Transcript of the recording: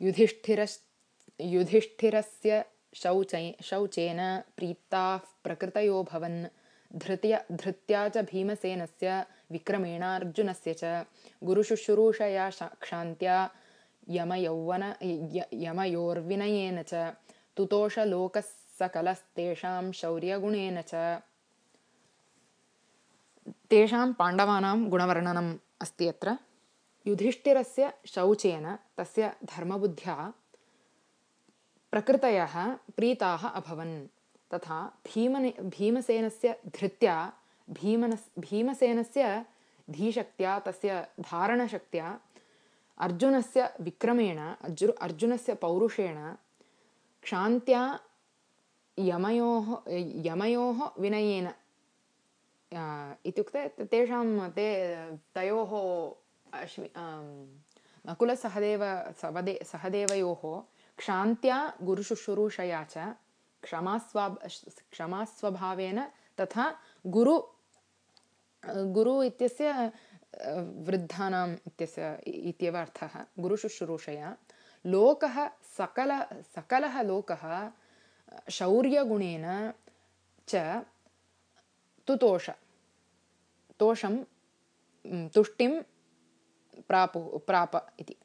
युधिष्ठिरस् युधिष्ठिरस्य शौचै शौचेन प्रीताः प्रकृतयोभवन् धृत्या धृत्या च भीमसेनस्य विक्रमेणार्जुनस्य च गुरुशुश्रूषया क्षान्त्या यमयौवन यमयोर्विनयेन च तुतोषलोकः सकलस्तेषां शौर्यगुणेन च। तेषां पाण्डवानां गुणवर्णनम् अस्ति अत्र युधिष्ठिरस्य शौचेन तस्य धर्मबुद्ध्या प्रकृतयः प्रीताः अभवन् तथा भीमने भीमसेनस्य धृत्या भीमनस् भीमसेनस्य धीशक्त्या तस्य धारणशक्त्या अर्जुनस्य विक्रमेण अर्जु अर्जुनस्य पौरुषेण क्षान्त्या यमयोः यमयोः विनयेन इत्युक्ते तेषां ते तयोः अश्वि नकुलसहदेव सवदे सहदेवयोः क्षान्त्या गुरुशुश्रूषया च क्षमास्वा क्षमास्वभावेन तथा गुरु गुरु इत्यस्य वृद्धानाम् इत्यस्य इत्येव अर्थः। गुरुशुश्रूषया। लोकः सकल सकलः लोकः शौर्यगुणेन च तुतोष तोषं तुष्टिं प्रापु प्राप इति